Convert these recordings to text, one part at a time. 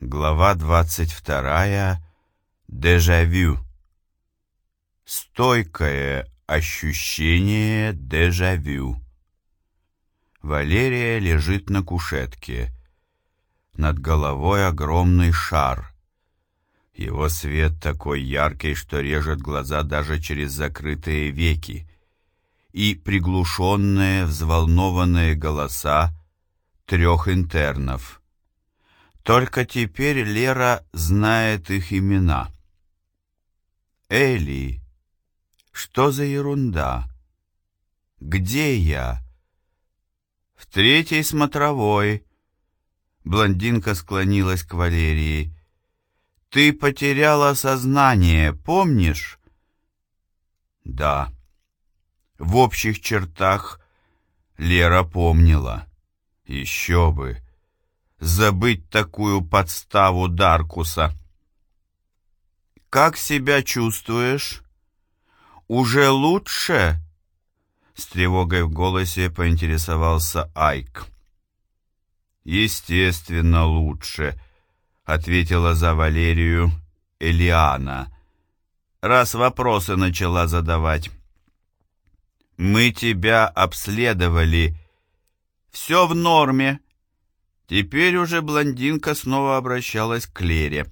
Глава 22. Дежавю. Стойкое ощущение дежавю. Валерия лежит на кушетке. Над головой огромный шар. Его свет такой яркий, что режет глаза даже через закрытые веки. И приглушенные, взволнованные голоса трех интернов — только теперь Лера знает их имена. Эли, что за ерунда? Где я? В третьей смотровой. Блондинка склонилась к Валерии. Ты потеряла сознание, помнишь? Да. В общих чертах Лера помнила. Еще бы забыть такую подставу Даркуса. «Как себя чувствуешь? Уже лучше?» С тревогой в голосе поинтересовался Айк. «Естественно, лучше», — ответила за Валерию Элиана, раз вопросы начала задавать. «Мы тебя обследовали. Все в норме», Теперь уже блондинка снова обращалась к Лере.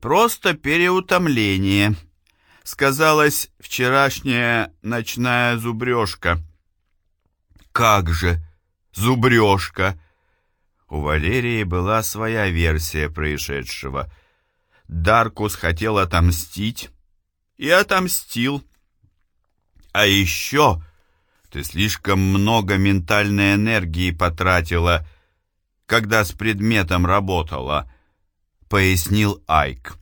«Просто переутомление», — сказалась вчерашняя ночная зубрежка. «Как же, зубрежка!» У Валерии была своя версия происшедшего. Даркус хотел отомстить и отомстил. А еще ты слишком много ментальной энергии потратила, — когда с предметом работала», — пояснил Айк.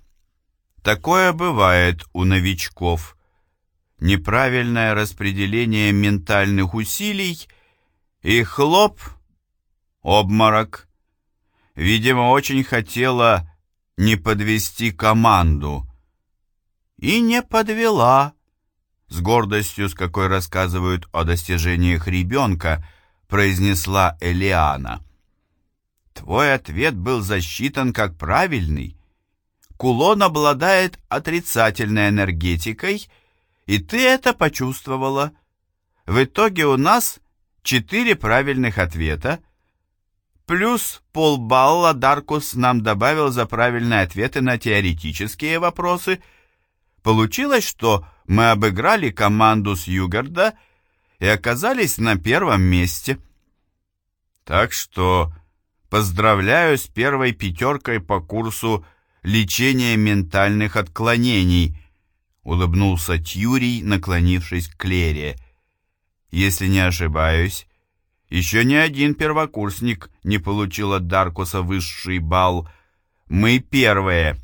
«Такое бывает у новичков. Неправильное распределение ментальных усилий и хлоп, обморок. Видимо, очень хотела не подвести команду. И не подвела» с гордостью, с какой рассказывают о достижениях ребенка, произнесла Элиана. Твой ответ был засчитан как правильный. Кулон обладает отрицательной энергетикой, и ты это почувствовала. В итоге у нас четыре правильных ответа, плюс полбалла Даркус нам добавил за правильные ответы на теоретические вопросы. Получилось, что мы обыграли команду с Югарда и оказались на первом месте. Так что Поздравляю с первой пятеркой по курсу лечения ментальных отклонений», — улыбнулся Тьюрий, наклонившись к Клере. «Если не ошибаюсь, еще ни один первокурсник не получил от Даркуса высший балл. Мы первые».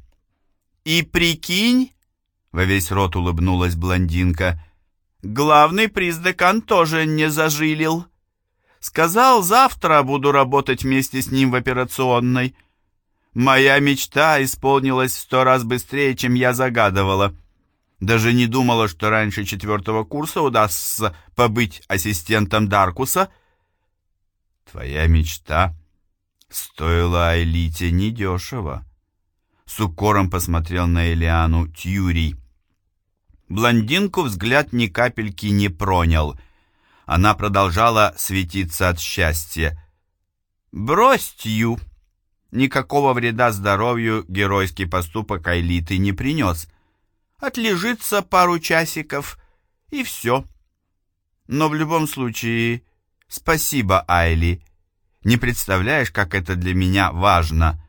«И прикинь», — во весь рот улыбнулась блондинка, — «главный приз декан тоже не зажилил». Сказал, завтра буду работать вместе с ним в операционной. Моя мечта исполнилась в сто раз быстрее, чем я загадывала. Даже не думала, что раньше четвертого курса удастся побыть ассистентом Даркуса. Твоя мечта стоила Айлите недешево. С укором посмотрел на Элиану Тьюрий. Блондинку взгляд ни капельки не пронял — она продолжала светиться от счастья. «Брось, Тью!» Никакого вреда здоровью геройский поступок Айлиты не принес. Отлежится пару часиков, и все. Но в любом случае, спасибо, Айли. Не представляешь, как это для меня важно.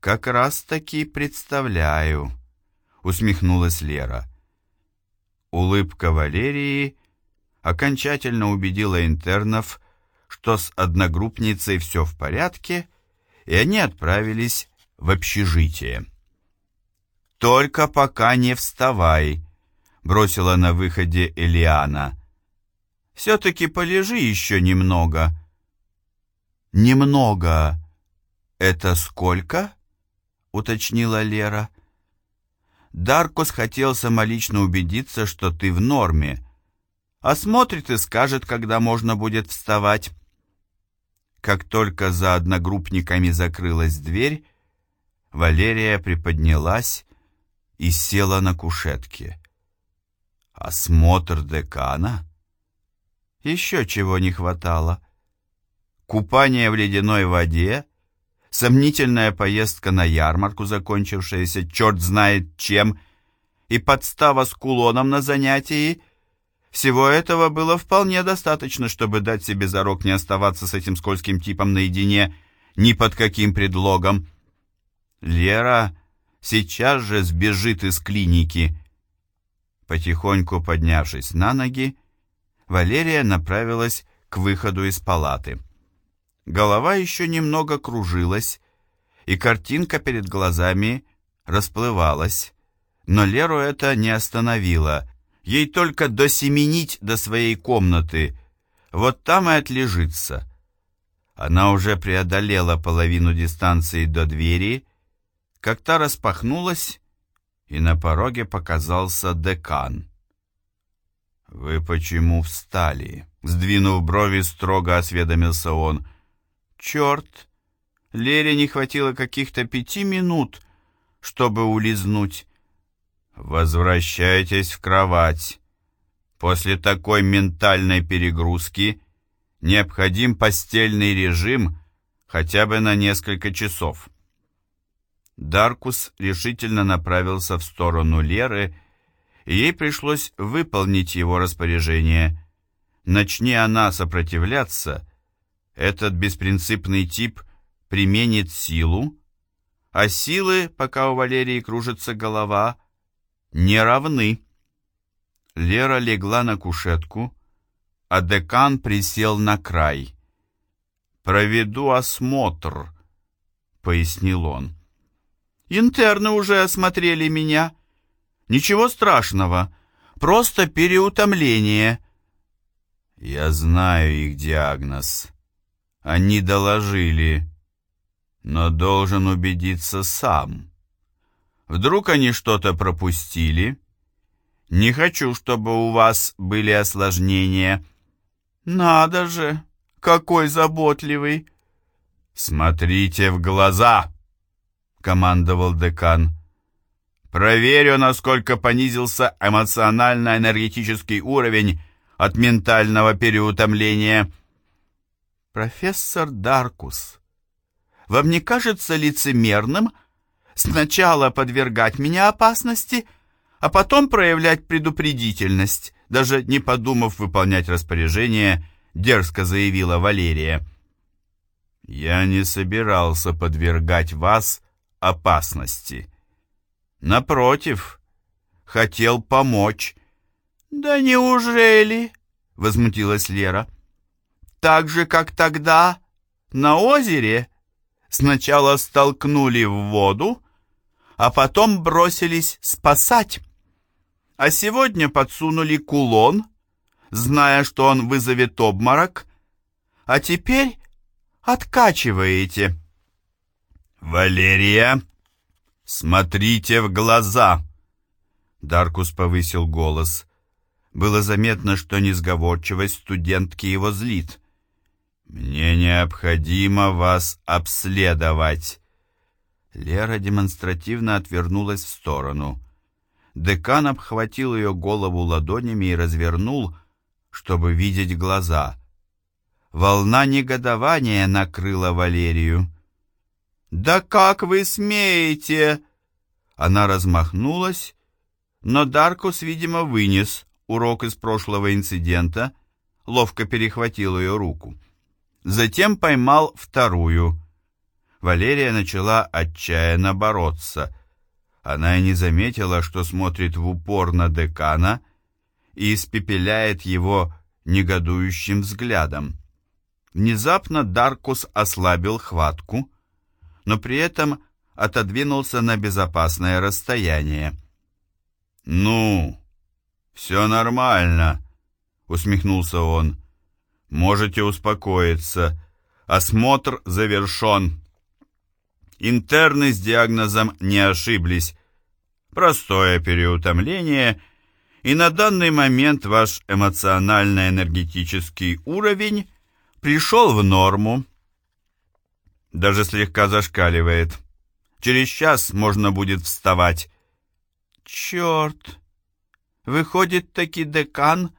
Как раз-таки представляю, усмехнулась Лера. Улыбка Валерии окончательно убедила интернов, что с одногруппницей все в порядке, и они отправились в общежитие. «Только пока не вставай», — бросила на выходе Элиана. «Все-таки полежи еще немного». «Немного. Это сколько?» — уточнила Лера. Даркус хотел самолично убедиться, что ты в норме, осмотрит и скажет, когда можно будет вставать. Как только за одногруппниками закрылась дверь, Валерия приподнялась и села на кушетке. Осмотр декана? Еще чего не хватало. Купание в ледяной воде, сомнительная поездка на ярмарку, закончившаяся черт знает чем, и подстава с кулоном на занятии — всего этого было вполне достаточно, чтобы дать себе зарок не оставаться с этим скользким типом наедине ни под каким предлогом. Лера сейчас же сбежит из клиники. Потихоньку поднявшись на ноги, Валерия направилась к выходу из палаты. Голова еще немного кружилась, и картинка перед глазами расплывалась, но Леру это не остановило. Ей только досеменить до своей комнаты, вот там и отлежится. Она уже преодолела половину дистанции до двери, как та распахнулась, и на пороге показался декан. «Вы почему встали?» Сдвинув брови, строго осведомился он. «Черт! Лере не хватило каких-то пяти минут, чтобы улизнуть. Возвращайтесь в кровать. После такой ментальной перегрузки необходим постельный режим хотя бы на несколько часов. Даркус решительно направился в сторону Леры, и ей пришлось выполнить его распоряжение. Начни она сопротивляться, этот беспринципный тип применит силу, а силы, пока у Валерии кружится голова, не равны. Лера легла на кушетку, а декан присел на край. «Проведу осмотр», — пояснил он. «Интерны уже осмотрели меня. Ничего страшного, просто переутомление». «Я знаю их диагноз. Они доложили, но должен убедиться сам». Вдруг они что-то пропустили? Не хочу, чтобы у вас были осложнения. Надо же, какой заботливый. Смотрите в глаза, командовал декан. Проверю, насколько понизился эмоционально-энергетический уровень от ментального переутомления. Профессор Даркус, вам не кажется лицемерным, Сначала подвергать меня опасности, а потом проявлять предупредительность, даже не подумав выполнять распоряжение, дерзко заявила Валерия. «Я не собирался подвергать вас опасности. Напротив, хотел помочь». «Да неужели?» — возмутилась Лера. «Так же, как тогда, на озере?» сначала столкнули в воду, а потом бросились спасать. А сегодня подсунули кулон, зная, что он вызовет обморок, а теперь откачиваете. «Валерия, смотрите в глаза!» Даркус повысил голос. Было заметно, что несговорчивость студентки его злит. «Мне необходимо вас обследовать». Лера демонстративно отвернулась в сторону. Декан обхватил ее голову ладонями и развернул, чтобы видеть глаза. Волна негодования накрыла Валерию. «Да как вы смеете?» Она размахнулась, но Даркус, видимо, вынес урок из прошлого инцидента, ловко перехватил ее руку. Затем поймал вторую. Валерия начала отчаянно бороться. Она и не заметила, что смотрит в упор на декана и испепеляет его негодующим взглядом. Внезапно Даркус ослабил хватку, но при этом отодвинулся на безопасное расстояние. «Ну, все нормально», — усмехнулся он. Можете успокоиться. Осмотр завершен. Интерны с диагнозом не ошиблись. Простое переутомление, и на данный момент ваш эмоционально-энергетический уровень пришел в норму. Даже слегка зашкаливает. Через час можно будет вставать. Черт! Выходит, таки декан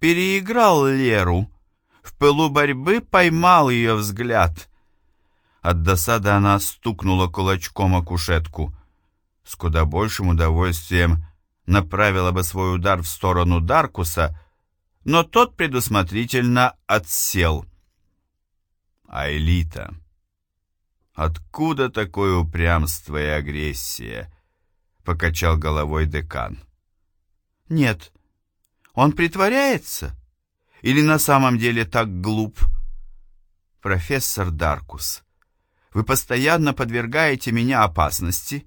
переиграл Леру. В пылу борьбы поймал ее взгляд. От досады она стукнула кулачком о кушетку. С куда большим удовольствием направила бы свой удар в сторону Даркуса, но тот предусмотрительно отсел. Айлита. Откуда такое упрямство и агрессия? Покачал головой декан. Нет, он притворяется? Или на самом деле так глуп? Профессор Даркус, вы постоянно подвергаете меня опасности,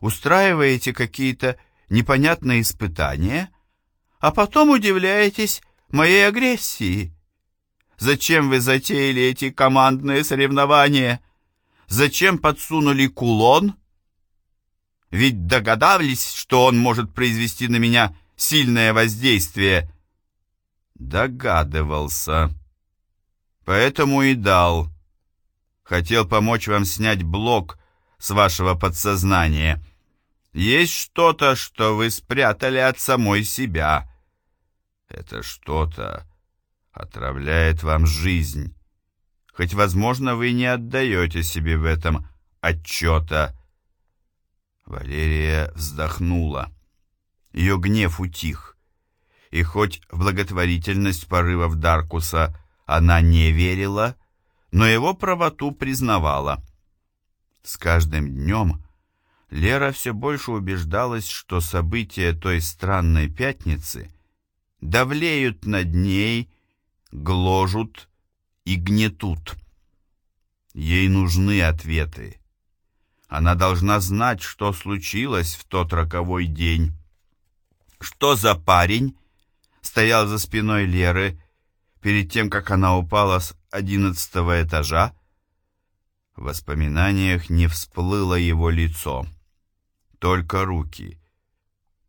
устраиваете какие-то непонятные испытания, а потом удивляетесь моей агрессии. Зачем вы затеяли эти командные соревнования? Зачем подсунули кулон? Ведь догадались, что он может произвести на меня сильное воздействие. Догадывался. Поэтому и дал. Хотел помочь вам снять блок с вашего подсознания. Есть что-то, что вы спрятали от самой себя. Это что-то отравляет вам жизнь. Хоть, возможно, вы не отдаете себе в этом отчета. Валерия вздохнула. Ее гнев утих. И хоть в благотворительность порывов Даркуса она не верила, но его правоту признавала. С каждым днем Лера все больше убеждалась, что события той странной пятницы давлеют над ней, гложут и гнетут. Ей нужны ответы. Она должна знать, что случилось в тот роковой день. Что за парень стоял за спиной Леры перед тем, как она упала с одиннадцатого этажа? В воспоминаниях не всплыло его лицо, только руки.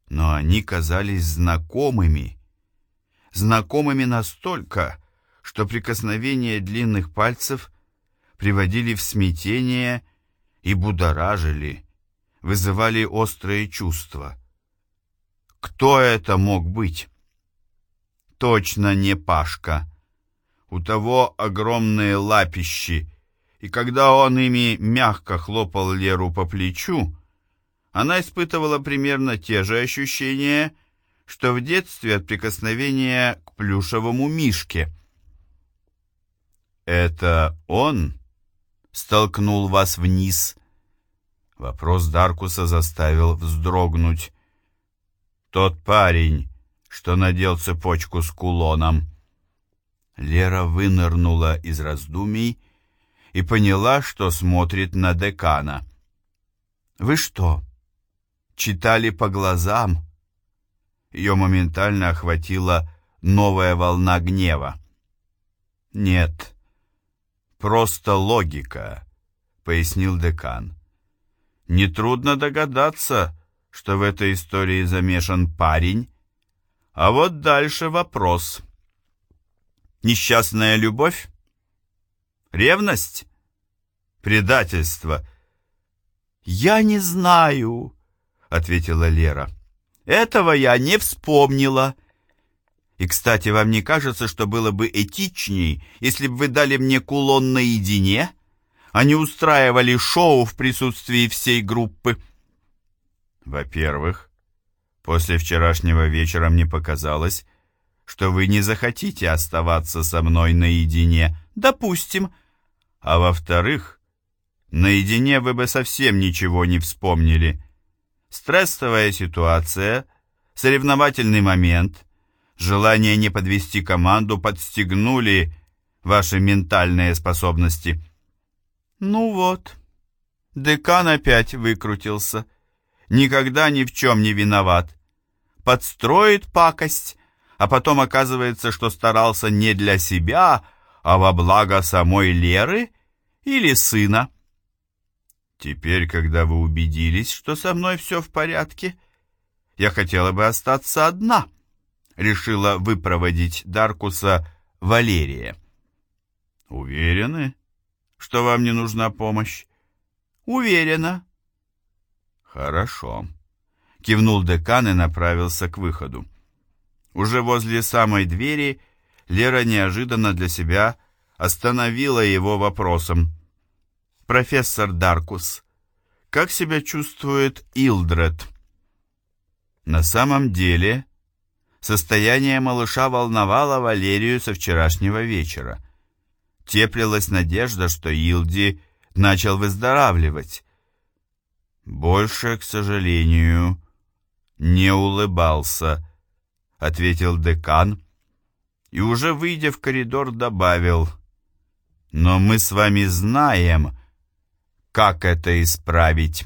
Но они казались знакомыми. Знакомыми настолько, что прикосновения длинных пальцев приводили в смятение и будоражили, вызывали острые чувства. Кто это мог быть? Точно не Пашка. У того огромные лапищи, и когда он ими мягко хлопал Леру по плечу, она испытывала примерно те же ощущения, что в детстве от прикосновения к плюшевому мишке. «Это он столкнул вас вниз?» Вопрос Даркуса заставил вздрогнуть. Тот парень, что надел цепочку с кулоном. Лера вынырнула из раздумий и поняла, что смотрит на декана. «Вы что, читали по глазам?» Ее моментально охватила новая волна гнева. «Нет, просто логика», — пояснил декан. «Нетрудно догадаться, что в этой истории замешан парень, а вот дальше вопрос. Несчастная любовь? Ревность? Предательство? «Я не знаю», — ответила Лера. «Этого я не вспомнила». И, кстати, вам не кажется, что было бы этичней, если бы вы дали мне кулон наедине, а не устраивали шоу в присутствии всей группы?» Во-первых, после вчерашнего вечера мне показалось, что вы не захотите оставаться со мной наедине, допустим. А во-вторых, наедине вы бы совсем ничего не вспомнили. Стрессовая ситуация, соревновательный момент, желание не подвести команду подстегнули ваши ментальные способности. Ну вот, декан опять выкрутился никогда ни в чем не виноват. Подстроит пакость, а потом оказывается, что старался не для себя, а во благо самой Леры или сына. Теперь, когда вы убедились, что со мной все в порядке, я хотела бы остаться одна, решила выпроводить Даркуса Валерия. Уверены, что вам не нужна помощь? Уверена. Хорошо. Кивнул декан и направился к выходу. Уже возле самой двери Лера неожиданно для себя остановила его вопросом. «Профессор Даркус, как себя чувствует Илдред?» На самом деле, состояние малыша волновало Валерию со вчерашнего вечера. Теплилась надежда, что Илди начал выздоравливать. Больше, к сожалению, не улыбался, ответил декан и уже выйдя в коридор добавил, но мы с вами знаем, как это исправить.